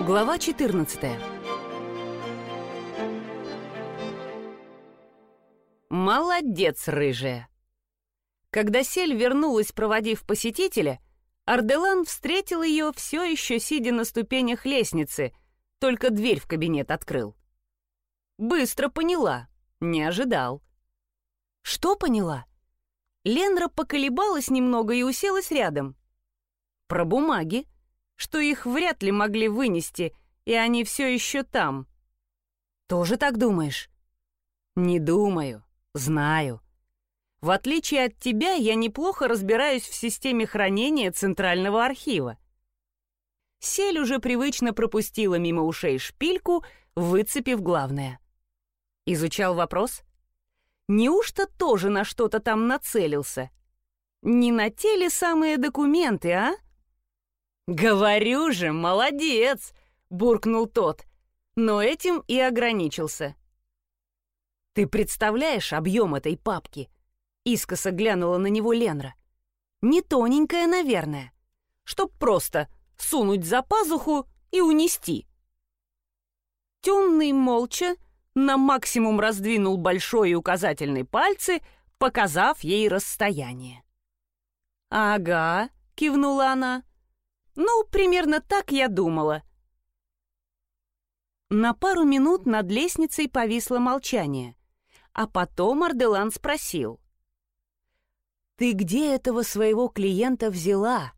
Глава 14 Молодец, рыжая! Когда Сель вернулась, проводив посетителя, Арделан встретил ее, все еще сидя на ступенях лестницы, только дверь в кабинет открыл. Быстро поняла, не ожидал. Что поняла? Ленра поколебалась немного и уселась рядом. Про бумаги, что их вряд ли могли вынести, и они все еще там. Тоже так думаешь? Не думаю, знаю. В отличие от тебя, я неплохо разбираюсь в системе хранения Центрального архива. Сель уже привычно пропустила мимо ушей шпильку, выцепив главное. Изучал вопрос? Неужто тоже на что-то там нацелился? Не на те ли самые документы, а? «Говорю же, молодец!» — буркнул тот, но этим и ограничился. «Ты представляешь объем этой папки?» — искоса глянула на него Ленра. «Не тоненькая, наверное, чтоб просто сунуть за пазуху и унести». Темный молча на максимум раздвинул большой и указательный пальцы, показав ей расстояние. «Ага», — кивнула она, — «ну, примерно так я думала». На пару минут над лестницей повисло молчание, а потом Арделан спросил. «Ты где этого своего клиента взяла?»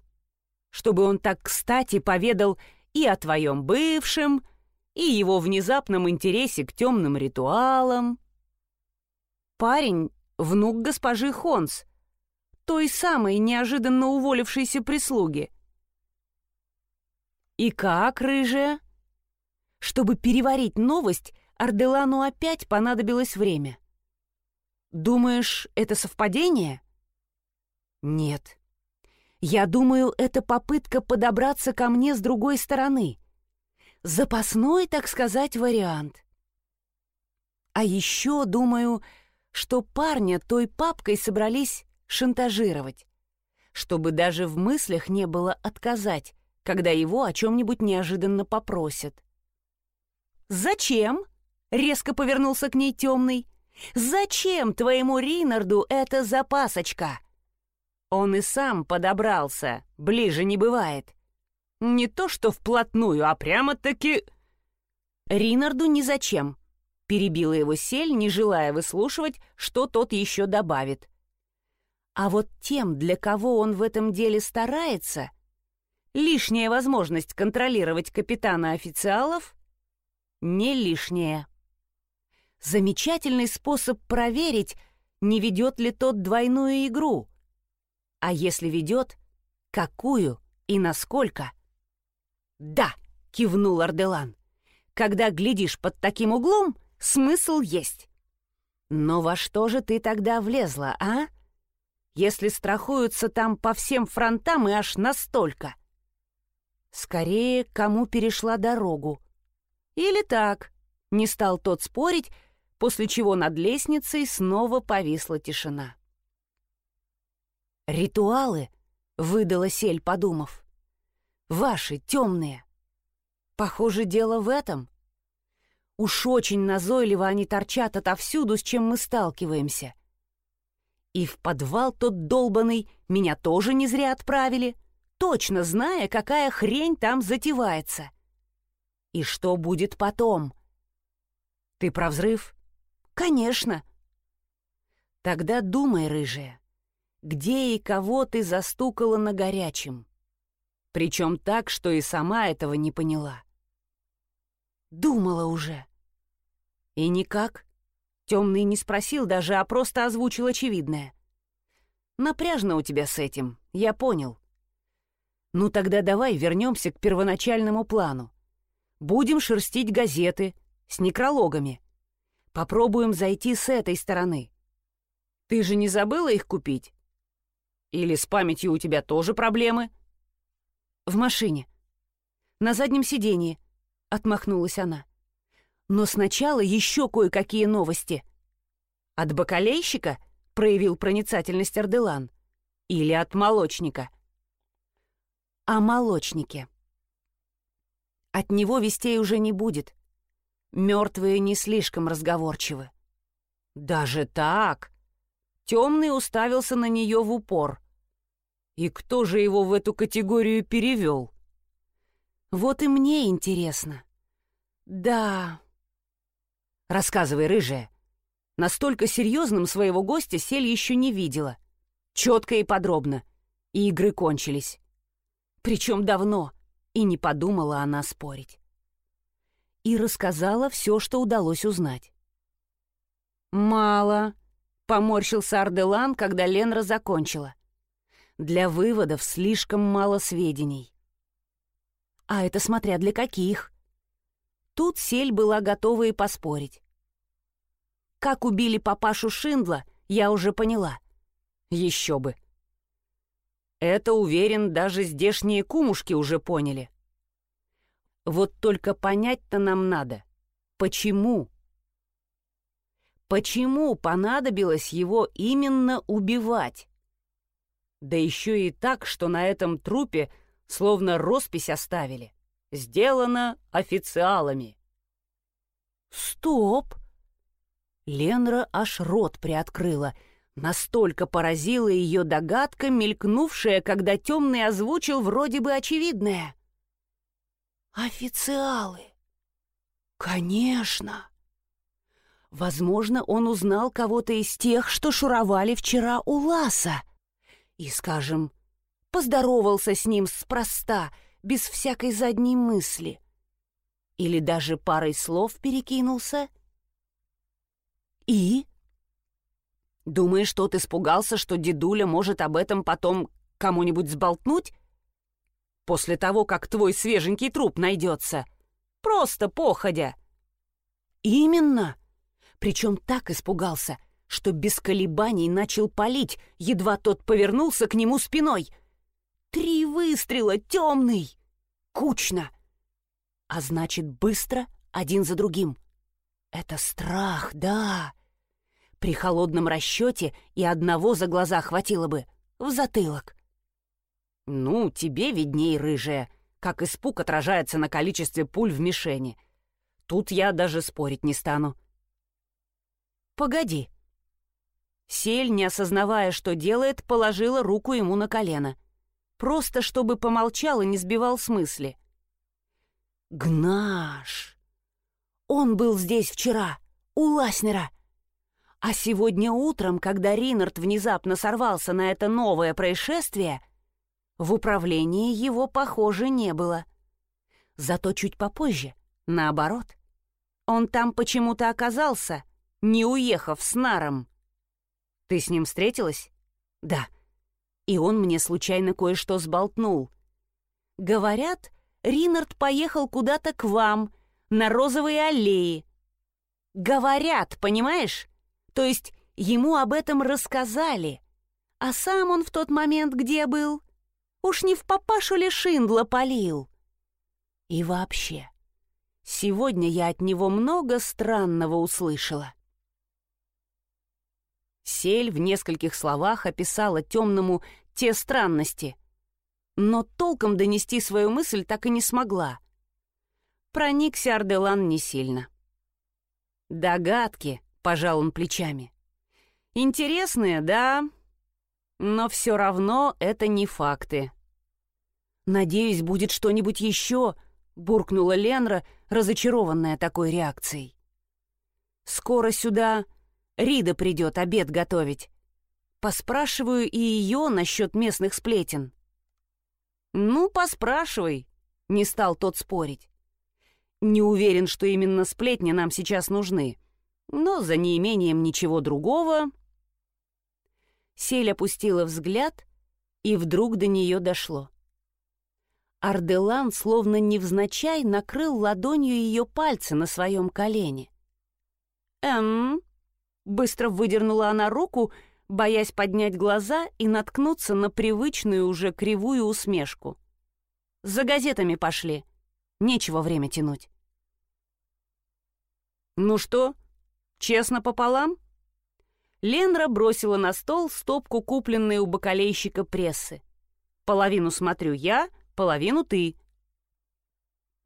Чтобы он так кстати поведал и о твоем бывшем, и его внезапном интересе к темным ритуалам. Парень — внук госпожи Хонс, той самой неожиданно уволившейся прислуги. И как, рыжая? Чтобы переварить новость, Арделану опять понадобилось время. Думаешь, это совпадение? Нет. Я думаю, это попытка подобраться ко мне с другой стороны — Запасной, так сказать, вариант. А еще думаю, что парня той папкой собрались шантажировать, чтобы даже в мыслях не было отказать, когда его о чем-нибудь неожиданно попросят. «Зачем?» — резко повернулся к ней темный. «Зачем твоему Ринарду эта запасочка?» Он и сам подобрался, ближе не бывает. Не то что вплотную, а прямо-таки... Ринарду ни зачем. Перебила его сель, не желая выслушивать, что тот еще добавит. А вот тем, для кого он в этом деле старается, лишняя возможность контролировать капитана официалов не лишняя. Замечательный способ проверить, не ведет ли тот двойную игру. А если ведет, какую и насколько – «Да», — кивнул Арделан. «Когда глядишь под таким углом, смысл есть». «Но во что же ты тогда влезла, а? Если страхуются там по всем фронтам и аж настолько?» «Скорее, кому перешла дорогу?» «Или так», — не стал тот спорить, после чего над лестницей снова повисла тишина. «Ритуалы», — выдала Сель, подумав. Ваши, темные. Похоже, дело в этом. Уж очень назойливо они торчат отовсюду, с чем мы сталкиваемся. И в подвал тот долбанный меня тоже не зря отправили, точно зная, какая хрень там затевается. И что будет потом? Ты про взрыв? Конечно. Тогда думай, рыжая, где и кого ты застукала на горячем? Причем так, что и сама этого не поняла. Думала уже. И никак. Темный не спросил даже, а просто озвучил очевидное. Напряжно у тебя с этим, я понял. Ну тогда давай вернемся к первоначальному плану. Будем шерстить газеты с некрологами. Попробуем зайти с этой стороны. Ты же не забыла их купить? Или с памятью у тебя тоже проблемы?» «В машине. На заднем сиденье», — отмахнулась она. «Но сначала еще кое-какие новости». «От бакалейщика?» — проявил проницательность Арделан. «Или от молочника?» «О молочнике». От него вестей уже не будет. Мертвые не слишком разговорчивы. Даже так? Темный уставился на нее в упор. И кто же его в эту категорию перевел? Вот и мне интересно. Да. Рассказывай, рыжая. Настолько серьезным своего гостя Сель еще не видела. Четко и подробно. И игры кончились. Причем давно. И не подумала она спорить. И рассказала все, что удалось узнать. «Мало», — поморщился Арделан, когда Ленра закончила. «Для выводов слишком мало сведений». «А это смотря для каких». Тут Сель была готова и поспорить. Как убили папашу Шиндла, я уже поняла. Еще бы. Это, уверен, даже здешние кумушки уже поняли. Вот только понять-то нам надо. Почему? Почему понадобилось его именно убивать? Да еще и так, что на этом трупе словно роспись оставили. Сделано официалами. Стоп! Ленра аж рот приоткрыла. Настолько поразила ее догадка, мелькнувшая, когда темный озвучил вроде бы очевидное. «Официалы!» «Конечно!» Возможно, он узнал кого-то из тех, что шуровали вчера у Ласа. И, скажем, поздоровался с ним спроста, без всякой задней мысли. Или даже парой слов перекинулся — «И?» «Думаешь, тот испугался, что дедуля может об этом потом кому-нибудь сболтнуть? После того, как твой свеженький труп найдется. Просто походя». «Именно!» Причем так испугался, что без колебаний начал палить, едва тот повернулся к нему спиной. «Три выстрела, темный!» «Кучно!» А значит, быстро, один за другим. Это страх, да. При холодном расчете и одного за глаза хватило бы. В затылок. Ну, тебе видней, рыжая, как испуг отражается на количестве пуль в мишени. Тут я даже спорить не стану. Погоди. Сель, не осознавая, что делает, положила руку ему на колено. Просто чтобы помолчал и не сбивал с мысли. «Гнаш!» Он был здесь вчера, у Ласнера. А сегодня утром, когда Ринард внезапно сорвался на это новое происшествие, в управлении его, похоже, не было. Зато чуть попозже, наоборот. Он там почему-то оказался, не уехав с Наром. Ты с ним встретилась? Да. И он мне случайно кое-что сболтнул. Говорят, Ринард поехал куда-то к вам — на розовые аллеи. Говорят, понимаешь? То есть ему об этом рассказали. А сам он в тот момент где был? Уж не в папашу ли Шиндла полил? И вообще, сегодня я от него много странного услышала. Сель в нескольких словах описала темному те странности, но толком донести свою мысль так и не смогла — Проникся Арделан не сильно. «Догадки», — пожал он плечами. «Интересные, да, но все равно это не факты». «Надеюсь, будет что-нибудь еще», — буркнула Ленра, разочарованная такой реакцией. «Скоро сюда Рида придет обед готовить. Поспрашиваю и ее насчет местных сплетен». «Ну, поспрашивай», — не стал тот спорить. Не уверен, что именно сплетни нам сейчас нужны, но за неимением ничего другого... Сель опустила взгляд, и вдруг до нее дошло. Арделан словно невзначай накрыл ладонью ее пальцы на своем колене. «Эм...» — быстро выдернула она руку, боясь поднять глаза и наткнуться на привычную уже кривую усмешку. «За газетами пошли. Нечего время тянуть». «Ну что, честно пополам?» Ленра бросила на стол стопку, купленной у бакалейщика прессы. «Половину смотрю я, половину ты».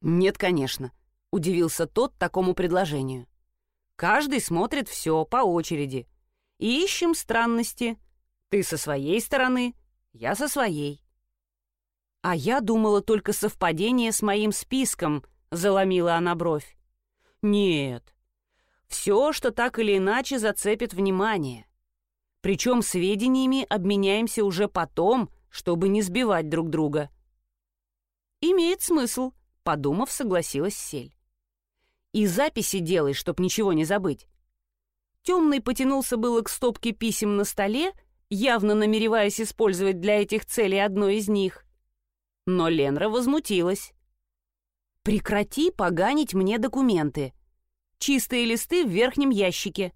«Нет, конечно», — удивился тот такому предложению. «Каждый смотрит все по очереди. И ищем странности. Ты со своей стороны, я со своей». «А я думала только совпадение с моим списком», — заломила она бровь. «Нет. Все, что так или иначе зацепит внимание. Причем сведениями обменяемся уже потом, чтобы не сбивать друг друга». «Имеет смысл», — подумав, согласилась Сель. «И записи делай, чтоб ничего не забыть». Темный потянулся было к стопке писем на столе, явно намереваясь использовать для этих целей одно из них. Но Ленра возмутилась. «Прекрати поганить мне документы. Чистые листы в верхнем ящике».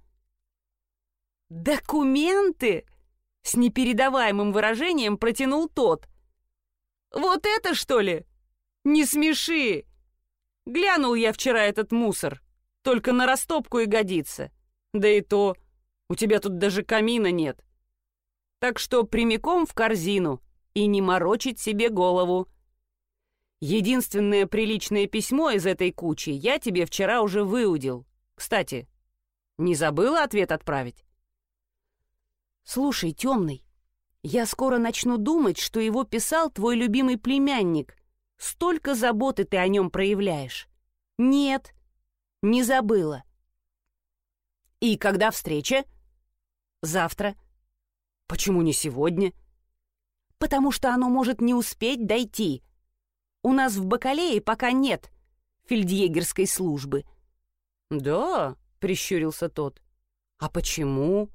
«Документы?» — с непередаваемым выражением протянул тот. «Вот это, что ли? Не смеши! Глянул я вчера этот мусор. Только на растопку и годится. Да и то, у тебя тут даже камина нет. Так что прямиком в корзину и не морочить себе голову. Единственное приличное письмо из этой кучи я тебе вчера уже выудил. Кстати, не забыла ответ отправить? Слушай, темный, я скоро начну думать, что его писал твой любимый племянник. Столько заботы ты о нем проявляешь. Нет, не забыла. И когда встреча? Завтра. Почему не сегодня? Потому что оно может не успеть дойти. У нас в Бакалее пока нет фельдъегерской службы. Да, прищурился тот. А почему?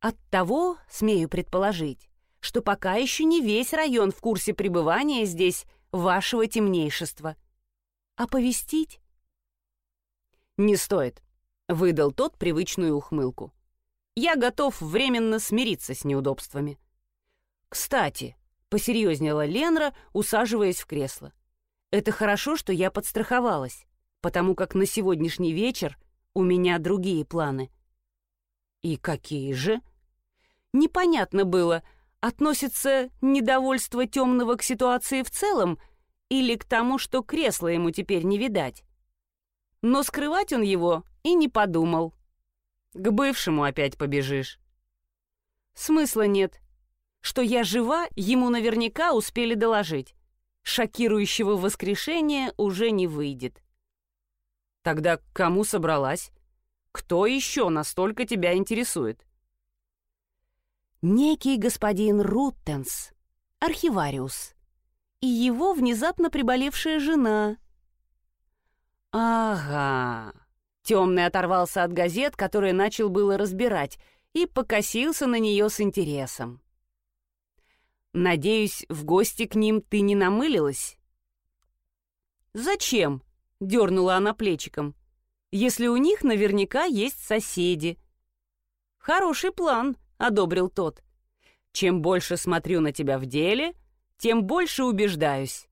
От того, смею предположить, что пока еще не весь район в курсе пребывания здесь вашего темнейшества. Оповестить? Не стоит, выдал тот привычную ухмылку. Я готов временно смириться с неудобствами. «Кстати», — посерьезнела Ленра, усаживаясь в кресло, «это хорошо, что я подстраховалась, потому как на сегодняшний вечер у меня другие планы». «И какие же?» Непонятно было, относится недовольство темного к ситуации в целом или к тому, что кресло ему теперь не видать. Но скрывать он его и не подумал. К бывшему опять побежишь. Смысла нет. Что я жива, ему наверняка успели доложить. Шокирующего воскрешения уже не выйдет. Тогда к кому собралась? Кто еще настолько тебя интересует? Некий господин Руттенс, архивариус, и его внезапно приболевшая жена. Ага. Темный оторвался от газет, которые начал было разбирать, и покосился на нее с интересом. «Надеюсь, в гости к ним ты не намылилась?» «Зачем?» — дернула она плечиком. «Если у них наверняка есть соседи». «Хороший план», — одобрил тот. «Чем больше смотрю на тебя в деле, тем больше убеждаюсь.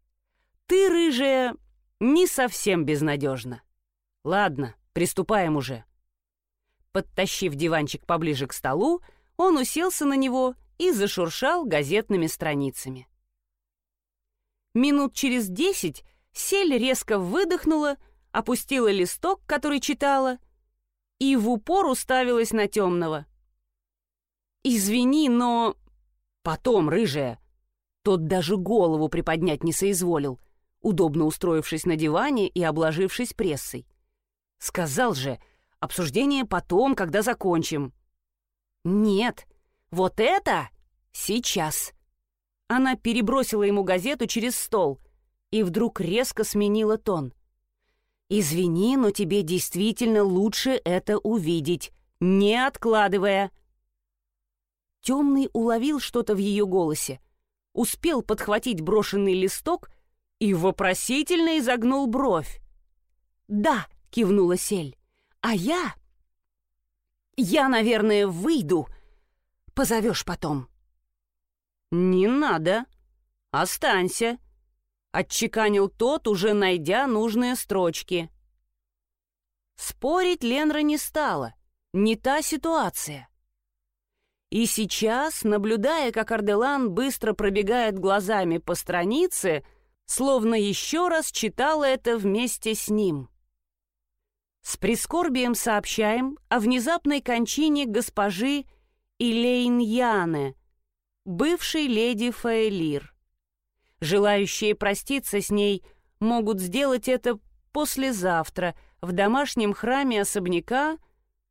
Ты, рыжая, не совсем безнадежна. Ладно, Приступаем уже». Подтащив диванчик поближе к столу, он уселся на него и зашуршал газетными страницами. Минут через десять Сель резко выдохнула, опустила листок, который читала, и в упор уставилась на темного. «Извини, но...» «Потом, рыжая!» Тот даже голову приподнять не соизволил, удобно устроившись на диване и обложившись прессой. Сказал же, обсуждение потом, когда закончим. Нет, вот это сейчас. Она перебросила ему газету через стол и вдруг резко сменила тон. «Извини, но тебе действительно лучше это увидеть, не откладывая». Темный уловил что-то в ее голосе, успел подхватить брошенный листок и вопросительно изогнул бровь. «Да, — кивнула Сель. «А я...» «Я, наверное, выйду. Позовешь потом». «Не надо. Останься», — отчеканил тот, уже найдя нужные строчки. Спорить Ленра не стала. Не та ситуация. И сейчас, наблюдая, как Арделан быстро пробегает глазами по странице, словно еще раз читала это вместе с ним. С прискорбием сообщаем о внезапной кончине госпожи Илейн Яне, бывшей леди Фаэлир. Желающие проститься с ней могут сделать это послезавтра в домашнем храме особняка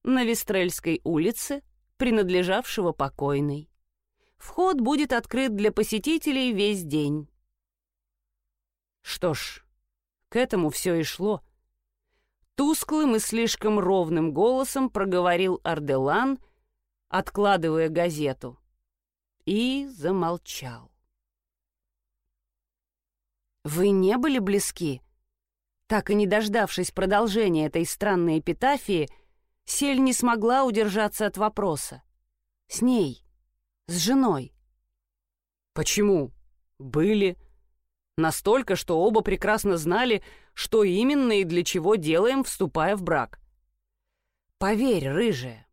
на Вестрельской улице, принадлежавшего покойной. Вход будет открыт для посетителей весь день. Что ж, к этому все и шло. Тусклым и слишком ровным голосом проговорил Арделан, откладывая газету, и замолчал. «Вы не были близки?» Так и не дождавшись продолжения этой странной эпитафии, Сель не смогла удержаться от вопроса. «С ней? С женой?» «Почему? Были. Настолько, что оба прекрасно знали, что именно и для чего делаем, вступая в брак. Поверь, рыжая,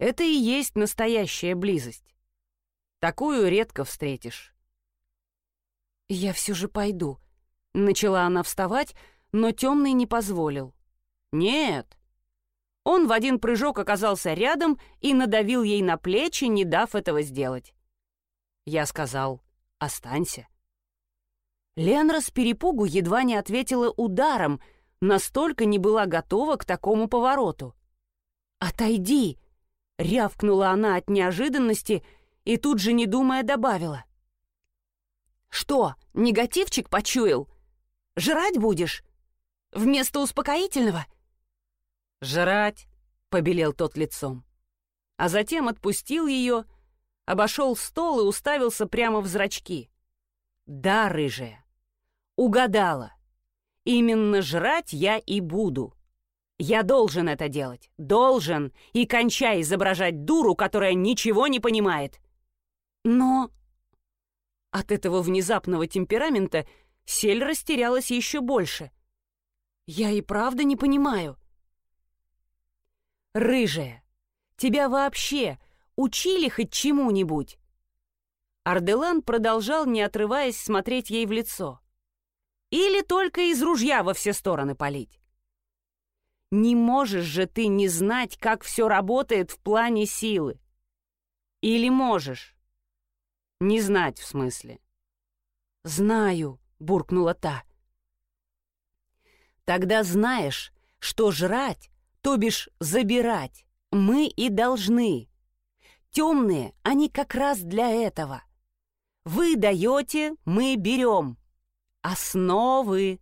это и есть настоящая близость. Такую редко встретишь». «Я все же пойду», — начала она вставать, но темный не позволил. «Нет». Он в один прыжок оказался рядом и надавил ей на плечи, не дав этого сделать. Я сказал «Останься». Ленра с перепугу едва не ответила ударом, настолько не была готова к такому повороту. «Отойди!» — рявкнула она от неожиданности и тут же, не думая, добавила. «Что, негативчик почуял? Жрать будешь? Вместо успокоительного?» «Жрать!» — побелел тот лицом. А затем отпустил ее, обошел стол и уставился прямо в зрачки. «Да, рыжая, угадала. Именно жрать я и буду. Я должен это делать. Должен. И кончай изображать дуру, которая ничего не понимает». «Но...» От этого внезапного темперамента Сель растерялась еще больше. «Я и правда не понимаю». «Рыжая, тебя вообще учили хоть чему-нибудь?» Арделан продолжал, не отрываясь, смотреть ей в лицо. «Или только из ружья во все стороны палить?» «Не можешь же ты не знать, как все работает в плане силы. Или можешь?» «Не знать, в смысле». «Знаю», — буркнула та. «Тогда знаешь, что жрать, то бишь забирать, мы и должны. Темные, они как раз для этого. Вы даете, мы берем. Основы.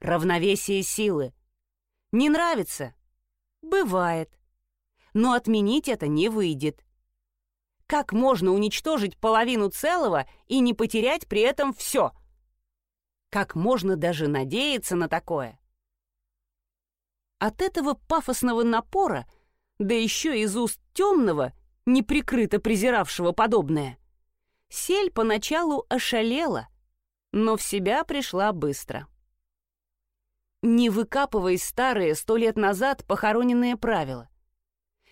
Равновесие силы. Не нравится? Бывает. Но отменить это не выйдет. Как можно уничтожить половину целого и не потерять при этом все? Как можно даже надеяться на такое? От этого пафосного напора, да еще из уст темного, неприкрыто презиравшего подобное, Сель поначалу ошалела, но в себя пришла быстро. Не выкапывай старые сто лет назад похороненные правила.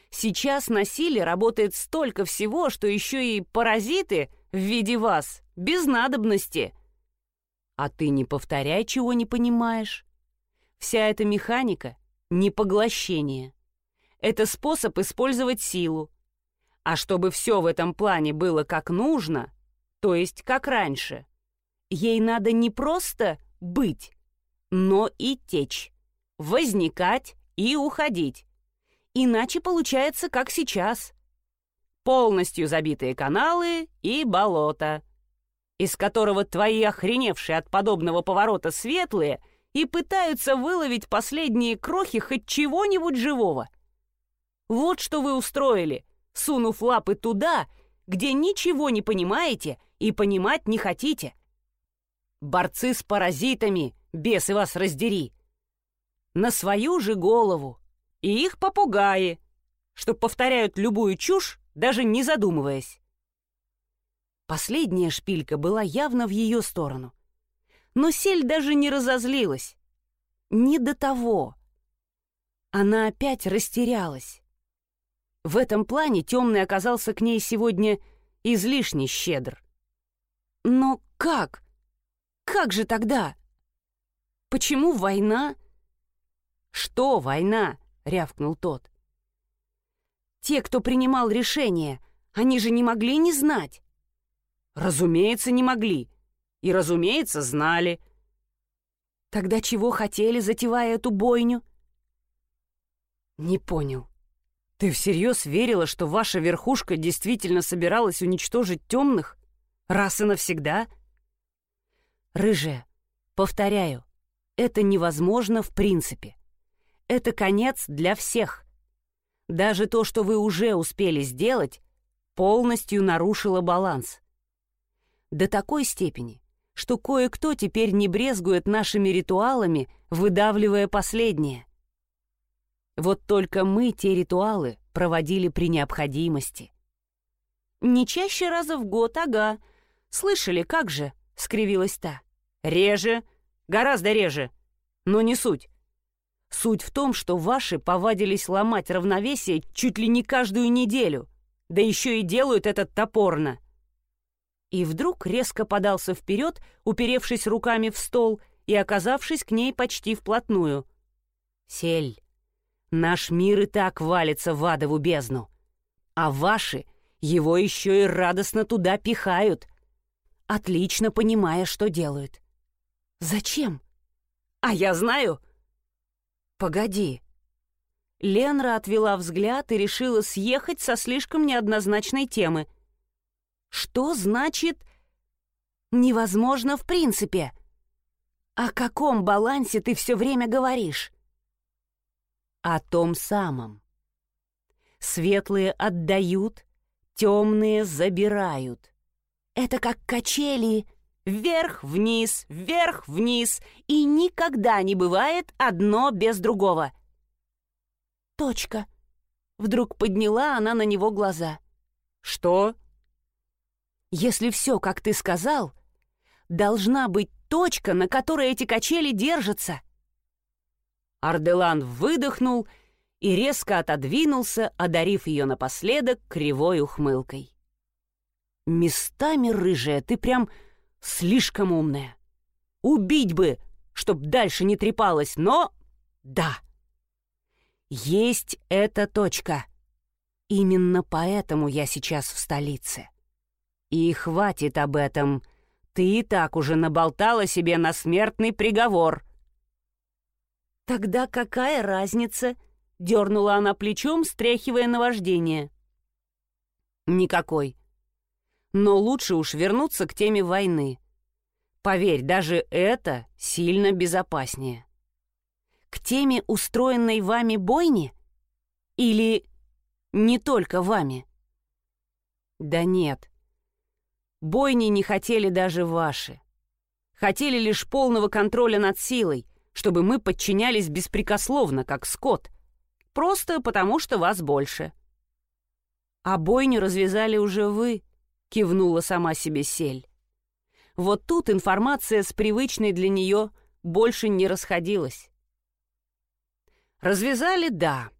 Сейчас на силе работает столько всего, что еще и паразиты в виде вас, без надобности. А ты не повторяй, чего не понимаешь. Вся эта механика — не поглощение. Это способ использовать силу, а чтобы все в этом плане было как нужно, то есть как раньше, ей надо не просто быть, но и течь, возникать и уходить. Иначе получается, как сейчас. Полностью забитые каналы и болото, из которого твои охреневшие от подобного поворота светлые и пытаются выловить последние крохи хоть чего-нибудь живого. Вот что вы устроили — сунув лапы туда, где ничего не понимаете и понимать не хотите. Борцы с паразитами, бесы вас раздери. На свою же голову. И их попугаи, что повторяют любую чушь, даже не задумываясь. Последняя шпилька была явно в ее сторону. Но Сель даже не разозлилась. Не до того. Она опять растерялась. В этом плане темный оказался к ней сегодня излишне щедр. Но как? Как же тогда? Почему война? Что война? рявкнул тот. Те, кто принимал решение, они же не могли не знать. Разумеется, не могли. И, разумеется, знали. Тогда чего хотели, затевая эту бойню? Не понял. Ты всерьез верила, что ваша верхушка действительно собиралась уничтожить темных? Раз и навсегда? Рыжая, повторяю, это невозможно в принципе. Это конец для всех. Даже то, что вы уже успели сделать, полностью нарушило баланс. До такой степени, что кое-кто теперь не брезгует нашими ритуалами, выдавливая последнее. Вот только мы те ритуалы проводили при необходимости. «Не чаще раза в год, ага. Слышали, как же?» — скривилась та. «Реже, гораздо реже. Но не суть. Суть в том, что ваши повадились ломать равновесие чуть ли не каждую неделю, да еще и делают это топорно. И вдруг резко подался вперед, уперевшись руками в стол и оказавшись к ней почти вплотную. «Сель, наш мир и так валится в адову бездну, а ваши его еще и радостно туда пихают, отлично понимая, что делают. Зачем? А я знаю!» «Погоди». Ленра отвела взгляд и решила съехать со слишком неоднозначной темы. «Что значит «невозможно в принципе»?» «О каком балансе ты все время говоришь?» «О том самом. Светлые отдают, темные забирают. Это как качели, Вверх-вниз, вверх-вниз, и никогда не бывает одно без другого. Точка. Вдруг подняла она на него глаза. Что? Если все, как ты сказал, должна быть точка, на которой эти качели держатся. Арделан выдохнул и резко отодвинулся, одарив ее напоследок кривой ухмылкой. «Местами, рыжая, ты прям Слишком умная. Убить бы, чтоб дальше не трепалась, но... Да. Есть эта точка. Именно поэтому я сейчас в столице. И хватит об этом. Ты и так уже наболтала себе на смертный приговор. Тогда какая разница? Дернула она плечом, стряхивая наваждение. Никакой но лучше уж вернуться к теме войны. Поверь, даже это сильно безопаснее. К теме устроенной вами бойни? Или не только вами? Да нет. Бойни не хотели даже ваши. Хотели лишь полного контроля над силой, чтобы мы подчинялись беспрекословно, как скот. Просто потому, что вас больше. А бойню развязали уже вы — кивнула сама себе Сель. Вот тут информация с привычной для нее больше не расходилась. Развязали — да.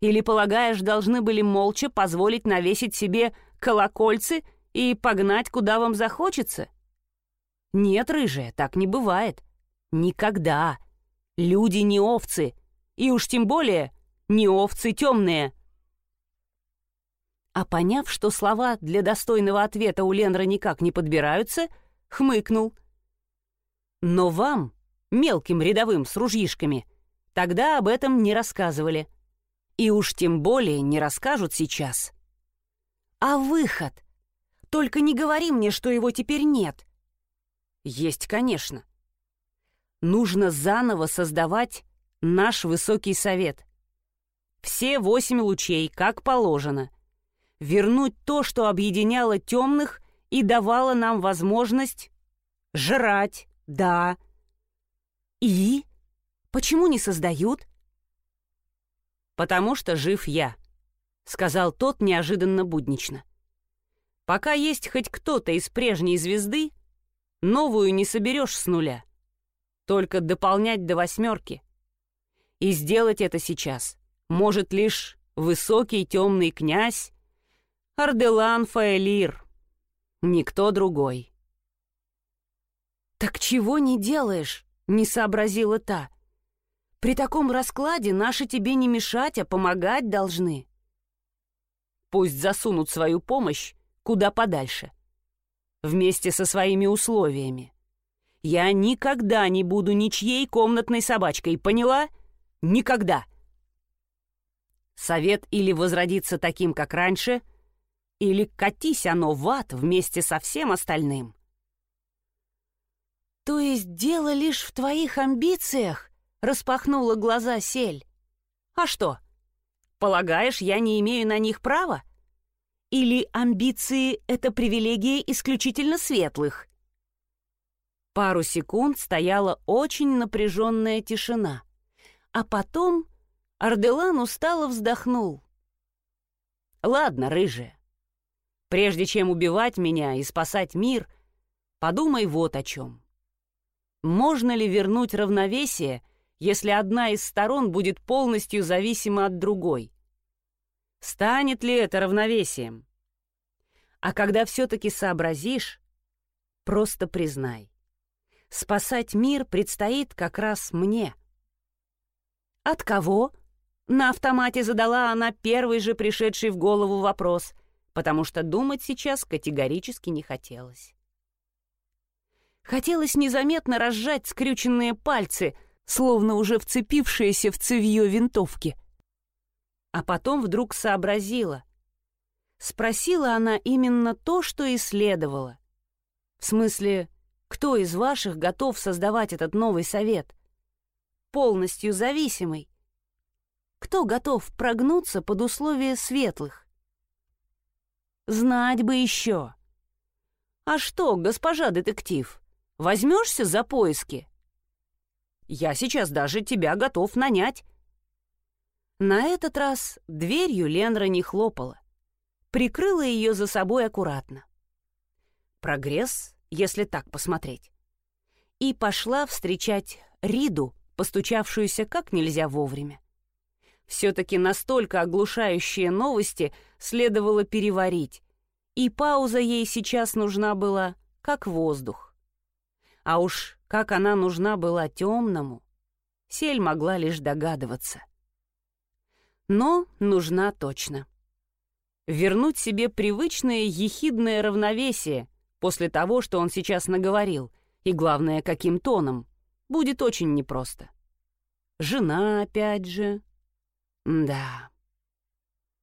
Или, полагаешь, должны были молча позволить навесить себе колокольцы и погнать, куда вам захочется? Нет, рыжая, так не бывает. Никогда. Люди не овцы. И уж тем более не овцы темные — а поняв, что слова для достойного ответа у Ленра никак не подбираются, хмыкнул. «Но вам, мелким рядовым с ружьишками, тогда об этом не рассказывали. И уж тем более не расскажут сейчас. А выход? Только не говори мне, что его теперь нет». «Есть, конечно. Нужно заново создавать наш высокий совет. Все восемь лучей, как положено» вернуть то, что объединяло темных и давало нам возможность жрать, да. И? Почему не создают? Потому что жив я, сказал тот неожиданно буднично. Пока есть хоть кто-то из прежней звезды, новую не соберешь с нуля. Только дополнять до восьмерки. И сделать это сейчас может лишь высокий темный князь Арделан Фаэлир. Никто другой. «Так чего не делаешь?» — не сообразила та. «При таком раскладе наши тебе не мешать, а помогать должны». Пусть засунут свою помощь куда подальше. Вместе со своими условиями. Я никогда не буду ничьей комнатной собачкой, поняла? Никогда. Совет или возродиться таким, как раньше, или катись оно в ад вместе со всем остальным. «То есть дело лишь в твоих амбициях?» — распахнула глаза Сель. «А что, полагаешь, я не имею на них права? Или амбиции — это привилегия исключительно светлых?» Пару секунд стояла очень напряженная тишина, а потом Арделан устало вздохнул. «Ладно, рыжая, прежде чем убивать меня и спасать мир, подумай вот о чем. Можно ли вернуть равновесие, если одна из сторон будет полностью зависима от другой? Станет ли это равновесием? А когда все-таки сообразишь, просто признай. Спасать мир предстоит как раз мне. От кого? На автомате задала она первый же пришедший в голову вопрос, потому что думать сейчас категорически не хотелось. Хотелось незаметно разжать скрюченные пальцы, словно уже вцепившиеся в цевьё винтовки. А потом вдруг сообразила. Спросила она именно то, что и следовало. В смысле, кто из ваших готов создавать этот новый совет? Полностью зависимый. Кто готов прогнуться под условия светлых? Знать бы еще. А что, госпожа детектив, Возьмешься за поиски? Я сейчас даже тебя готов нанять. На этот раз дверью Ленра не хлопала. Прикрыла ее за собой аккуратно. Прогресс, если так посмотреть. И пошла встречать Риду, постучавшуюся как нельзя вовремя. Все-таки настолько оглушающие новости следовало переварить, и пауза ей сейчас нужна была, как воздух. А уж как она нужна была темному, Сель могла лишь догадываться. Но нужна точно. Вернуть себе привычное ехидное равновесие после того, что он сейчас наговорил, и, главное, каким тоном, будет очень непросто. Жена опять же. Да.